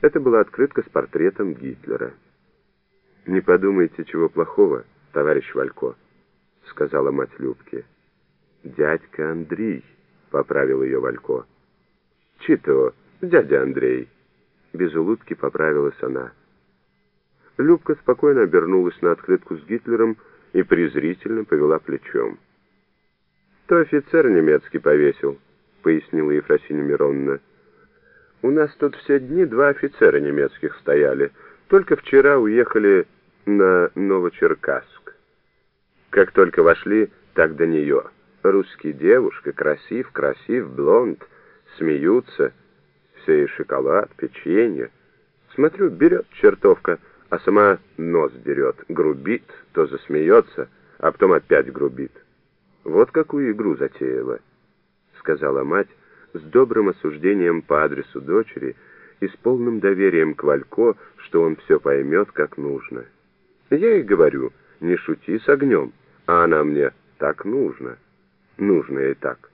Это была открытка с портретом Гитлера. «Не подумайте, чего плохого, товарищ Валько», — сказала мать Любки. «Дядька Андрей», — поправил ее Валько. «Чито, дядя Андрей», — без улыбки поправилась она. Любка спокойно обернулась на открытку с Гитлером и презрительно повела плечом. «То офицер немецкий повесил», — пояснила Ефросинья Миронна. «У нас тут все дни два офицера немецких стояли. Только вчера уехали на Новочеркасск. Как только вошли, так до нее. Русский девушка, красив, красив, блонд, смеются. Все и шоколад, печенье. Смотрю, берет чертовка, а сама нос дерет, грубит, то засмеется, а потом опять грубит. Вот какую игру затеяла, сказала мать с добрым осуждением по адресу дочери и с полным доверием к Валько, что он все поймет как нужно. Я ей говорю, не шути с огнем, а она мне так нужно. Нужно ей так.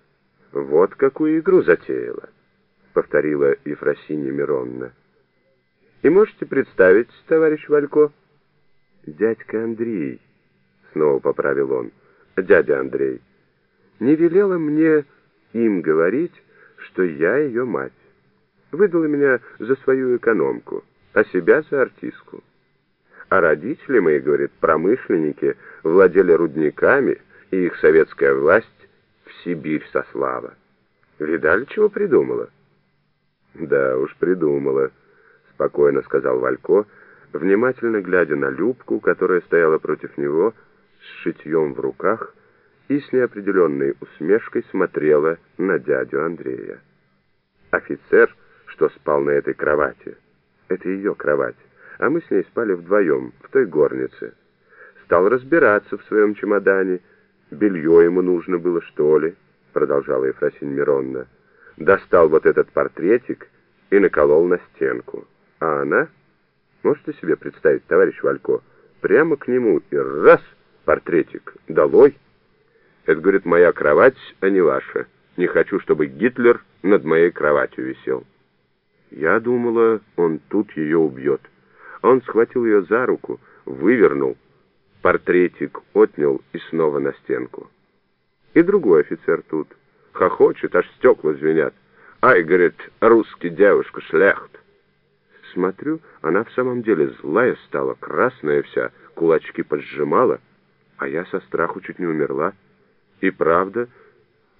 Вот какую игру затеяла, повторила Ефросинья Миронна. И можете представить, товарищ Валько? Дядька Андрей, снова поправил он. Дядя Андрей, не велела мне им говорить, что я ее мать. Выдала меня за свою экономку, а себя за артистку. А родители мои, говорит, промышленники, владели рудниками, и их советская власть в Сибирь сослала. Видали, чего придумала? Да уж придумала спокойно сказал Валько, внимательно глядя на Любку, которая стояла против него с шитьем в руках и с неопределенной усмешкой смотрела на дядю Андрея. Офицер, что спал на этой кровати, это ее кровать, а мы с ней спали вдвоем в той горнице. Стал разбираться в своем чемодане, белье ему нужно было, что ли, продолжала Ефросинь Миронна. Достал вот этот портретик и наколол на стенку. А она, можете себе представить, товарищ Валько, прямо к нему и раз, портретик, долой. Это, говорит, моя кровать, а не ваша. Не хочу, чтобы Гитлер над моей кроватью висел. Я думала, он тут ее убьет. Он схватил ее за руку, вывернул, портретик отнял и снова на стенку. И другой офицер тут. Хохочет, аж стекла звенят. Ай, говорит, русский девушка, шляхт. Смотрю, она в самом деле злая стала, красная вся, кулачки поджимала, а я со страху чуть не умерла. И правда,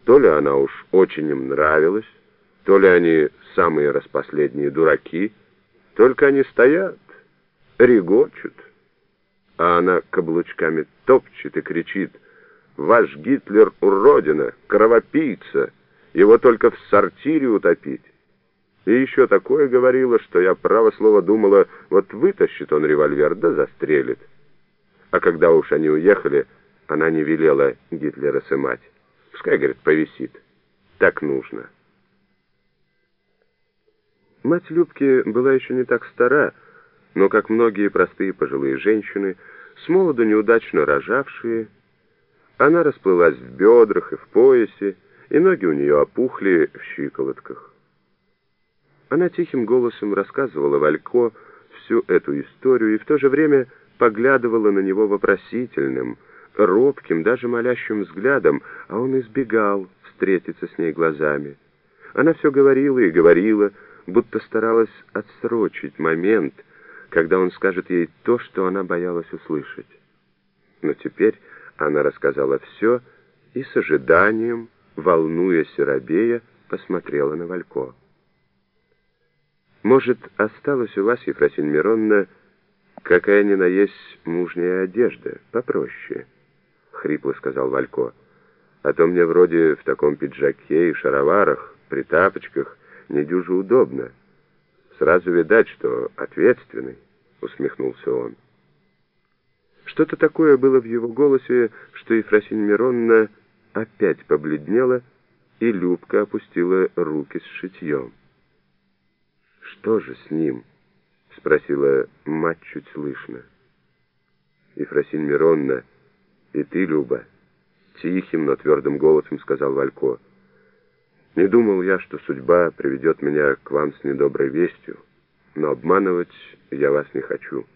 то ли она уж очень им нравилась, то ли они самые распоследние дураки, только они стоят, регочут, а она каблучками топчет и кричит «Ваш Гитлер уродина, кровопийца, его только в сортире утопить». И еще такое говорила, что я, право слово, думала, вот вытащит он револьвер, да застрелит. А когда уж они уехали, она не велела Гитлера сымать. Пускай, говорит, повисит. Так нужно. Мать Любки была еще не так стара, но, как многие простые пожилые женщины, с молоду неудачно рожавшие, она расплылась в бедрах и в поясе, и ноги у нее опухли в щиколотках. Она тихим голосом рассказывала Валько всю эту историю и в то же время поглядывала на него вопросительным, робким, даже молящим взглядом, а он избегал встретиться с ней глазами. Она все говорила и говорила, будто старалась отсрочить момент, когда он скажет ей то, что она боялась услышать. Но теперь она рассказала все и с ожиданием, волнуясь и робея, посмотрела на Валько. Может, осталась у вас, Ефросинь Миронна, какая ни на есть мужняя одежда, попроще, — хрипло сказал Валько. А то мне вроде в таком пиджаке и шароварах, при тапочках, не дюже удобно. Сразу видать, что ответственный, — усмехнулся он. Что-то такое было в его голосе, что Ефросинь Миронна опять побледнела, и Любка опустила руки с шитьем. «Что же с ним?» — спросила мать чуть слышно. «Ефросинь Миронна, и ты, Люба?» Тихим, но твердым голосом сказал Валько. «Не думал я, что судьба приведет меня к вам с недоброй вестью. но обманывать я вас не хочу».